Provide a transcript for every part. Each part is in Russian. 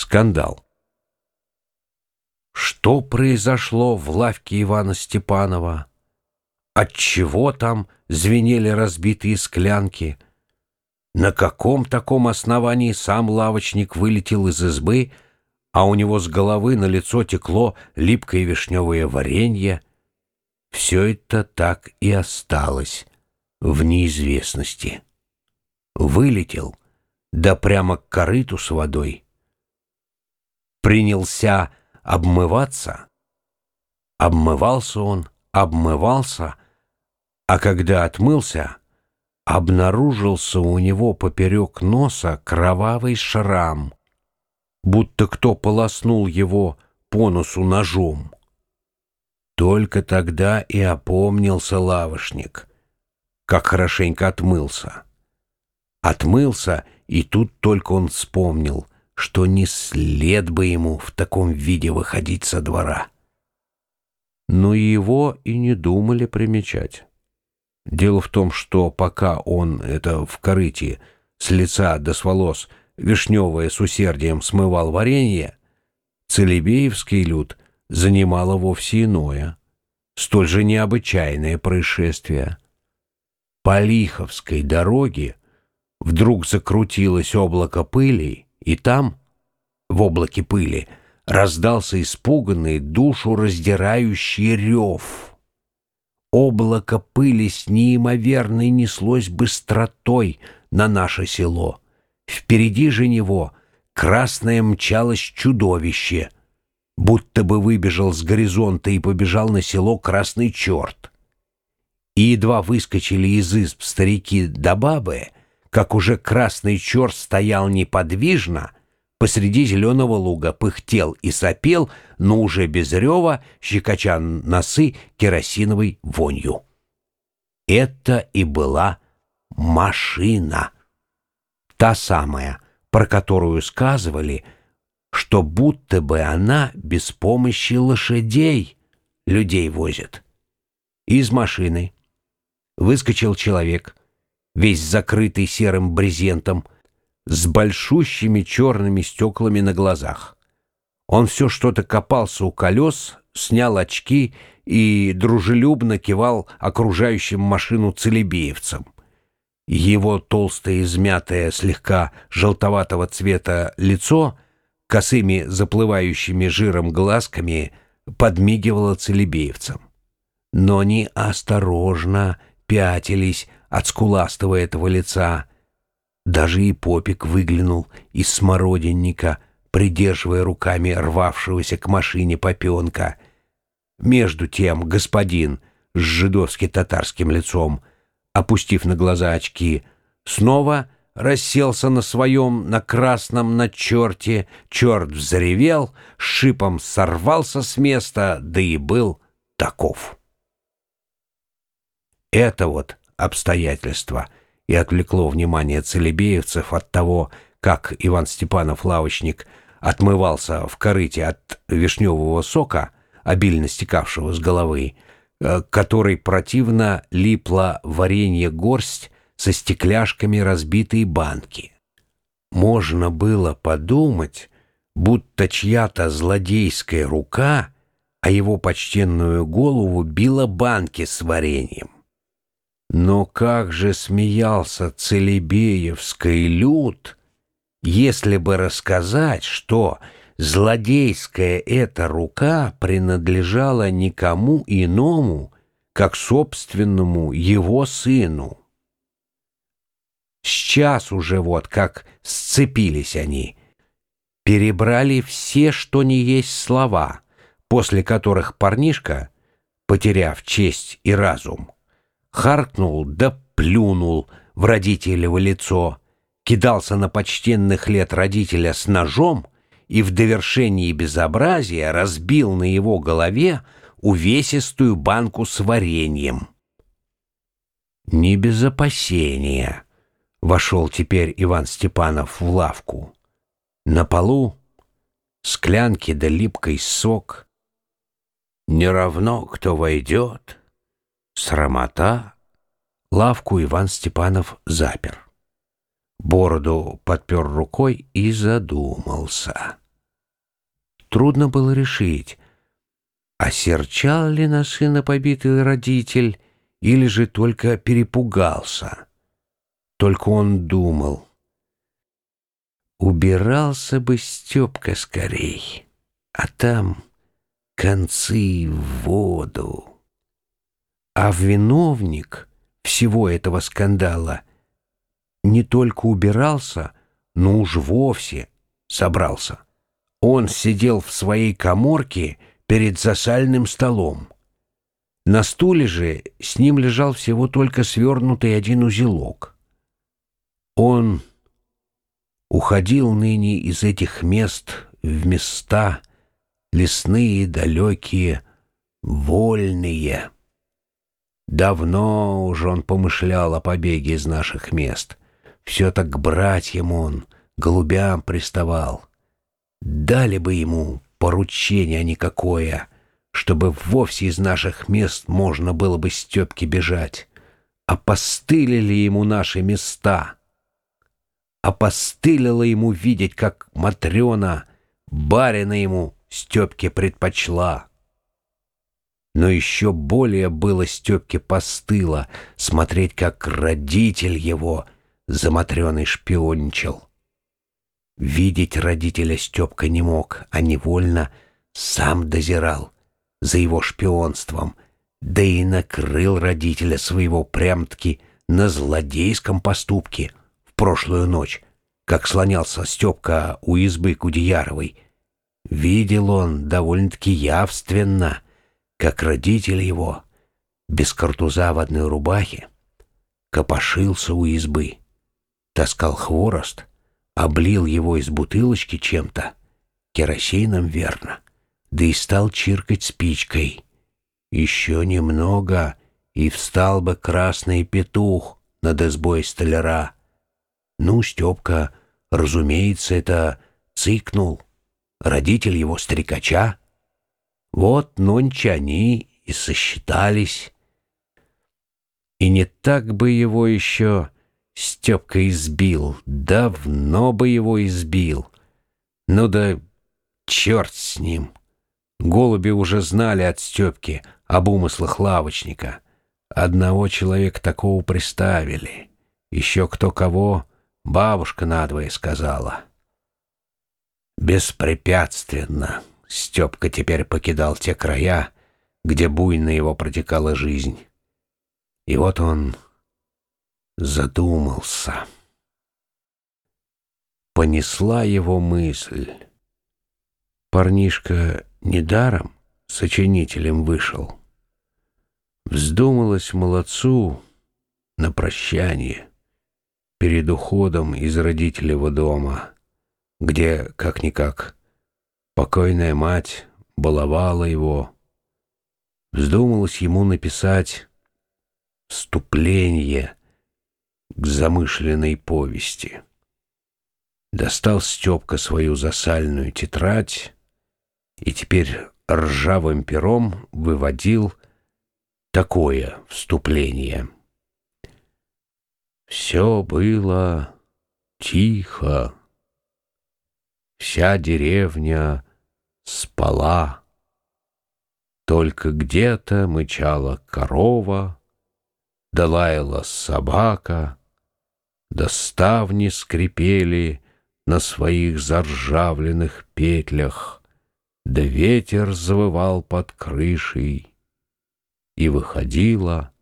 Скандал. Что произошло в лавке Ивана Степанова? Отчего там звенели разбитые склянки? На каком таком основании сам лавочник вылетел из избы, а у него с головы на лицо текло липкое вишневое варенье? Все это так и осталось в неизвестности. Вылетел, да прямо к корыту с водой. Принялся обмываться. Обмывался он, обмывался, а когда отмылся, обнаружился у него поперек носа кровавый шрам, будто кто полоснул его по носу ножом. Только тогда и опомнился лавошник, как хорошенько отмылся. Отмылся, и тут только он вспомнил, что не след бы ему в таком виде выходить со двора. Но его и не думали примечать. Дело в том, что пока он это в корыте с лица до с волос вишневое с усердием смывал варенье, Целебеевский люд занимало вовсе иное, столь же необычайное происшествие. По Лиховской дороге вдруг закрутилось облако пыли, и там, в облаке пыли, раздался испуганный, душу раздирающий рев. Облако пыли с неимоверной неслось быстротой на наше село. Впереди же него красное мчалось чудовище, будто бы выбежал с горизонта и побежал на село красный черт. И едва выскочили из изб старики да бабы — как уже красный черт стоял неподвижно, посреди зеленого луга пыхтел и сопел, но уже без рева, щекоча носы керосиновой вонью. Это и была машина. Та самая, про которую сказывали, что будто бы она без помощи лошадей людей возит. Из машины выскочил человек — весь закрытый серым брезентом, с большущими черными стеклами на глазах. Он все что-то копался у колес, снял очки и дружелюбно кивал окружающим машину целебеевцам. Его толстое, измятое, слегка желтоватого цвета лицо, косыми заплывающими жиром глазками, подмигивало целебеевцам. Но они осторожно пятились от скуластого этого лица. Даже и попик выглянул из смородинника, придерживая руками рвавшегося к машине попенка. Между тем господин с жидовски-татарским лицом, опустив на глаза очки, снова расселся на своем, на красном, на черте, черт взревел, шипом сорвался с места, да и был таков. Это вот обстоятельство и отвлекло внимание целебеевцев от того, как Иван Степанов-лавочник отмывался в корыте от вишневого сока, обильно стекавшего с головы, э, которой противно липла варенье горсть со стекляшками разбитой банки. Можно было подумать, будто чья-то злодейская рука, а его почтенную голову била банки с вареньем. Но как же смеялся Целебеевский люд, если бы рассказать, что злодейская эта рука принадлежала никому иному, как собственному его сыну. Сейчас уже вот как сцепились они, перебрали все, что не есть слова, после которых парнишка, потеряв честь и разум, харкнул да плюнул в родителево лицо, кидался на почтенных лет родителя с ножом и в довершении безобразия разбил на его голове увесистую банку с вареньем. Не без опасения вошел теперь Иван Степанов в лавку. На полу склянки да липкий сок. Не равно, кто войдет — Срамота. Лавку Иван Степанов запер. Бороду подпер рукой и задумался. трудно было решить, осерчал ли на сына побитый родитель или же только перепугался. Только он думал, убирался бы Степка скорей, а там концы в воду. А виновник всего этого скандала не только убирался, но уж вовсе собрался. Он сидел в своей коморке перед засальным столом. На стуле же с ним лежал всего только свернутый один узелок. Он уходил ныне из этих мест в места лесные, далекие, вольные. Давно уже он помышлял о побеге из наших мест. Все так к братьям он, голубям приставал. Дали бы ему поручение никакое, чтобы вовсе из наших мест можно было бы Степке бежать. Опостылили ему наши места. Опостылило ему видеть, как Матрена барина ему Степке предпочла. Но еще более было Степке постыло смотреть, как родитель его за Матрёной шпионничал. Видеть родителя Степка не мог, а невольно сам дозирал за его шпионством, да и накрыл родителя своего прям-таки на злодейском поступке в прошлую ночь, как слонялся Степка у избы Кудеяровой. Видел он довольно-таки явственно, как родитель его, без картуза в одной рубахе, копошился у избы, таскал хворост — облил его из бутылочки чем-то, керосином верно, да и стал чиркать спичкой. Еще немного, и встал бы красный петух над избой столяра. Ну, Степка, разумеется, это цикнул, родитель его стрекача. Вот нонче они и сосчитались. И не так бы его еще Степка избил, давно бы его избил. Ну да черт с ним. Голуби уже знали от Степки об умыслах лавочника. Одного человека такого приставили. Еще кто кого, бабушка надвое сказала. Беспрепятственно Степка теперь покидал те края, где буйно его протекала жизнь. И вот он задумался. Понесла его мысль. Парнишка недаром сочинителем вышел. Вздумалось молодцу на прощание перед уходом из родителевого дома, где, как-никак, покойная мать баловала его. Вздумалось ему написать вступление к замышленной повести. Достал Степка свою засальную тетрадь и теперь ржавым пером выводил такое вступление. Все было тихо, вся деревня спала, только где-то мычала корова, долаяла собака — да ставни скрипели на своих заржавленных петлях, да ветер завывал под крышей. И выходило,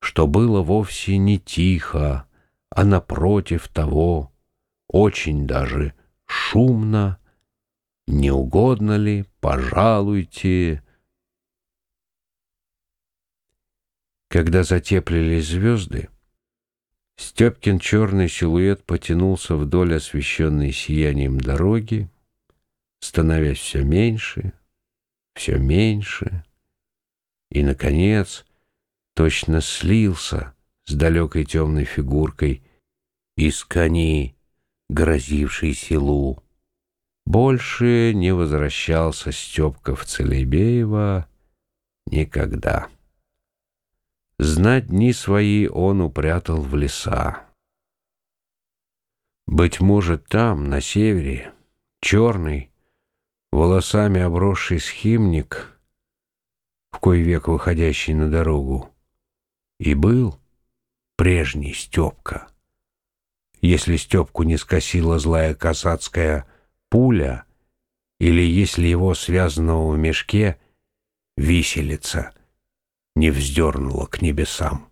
что было вовсе не тихо, а напротив того, очень даже шумно. Не угодно ли, пожалуйте. Когда затеплились звезды, Степкин черный силуэт потянулся вдоль освещенной сиянием дороги, становясь все меньше, все меньше, и, наконец, точно слился с далекой темной фигуркой из кони, грозившей селу. Больше не возвращался Степка в Целебеево никогда. Знать дни свои он упрятал в леса. Быть может, там, на севере, черный, волосами обросший схимник, в кой век выходящий на дорогу, и был прежний Степка. Если Степку не скосила злая касацкая пуля, или если его связанного в мешке виселица не вздернула к небесам.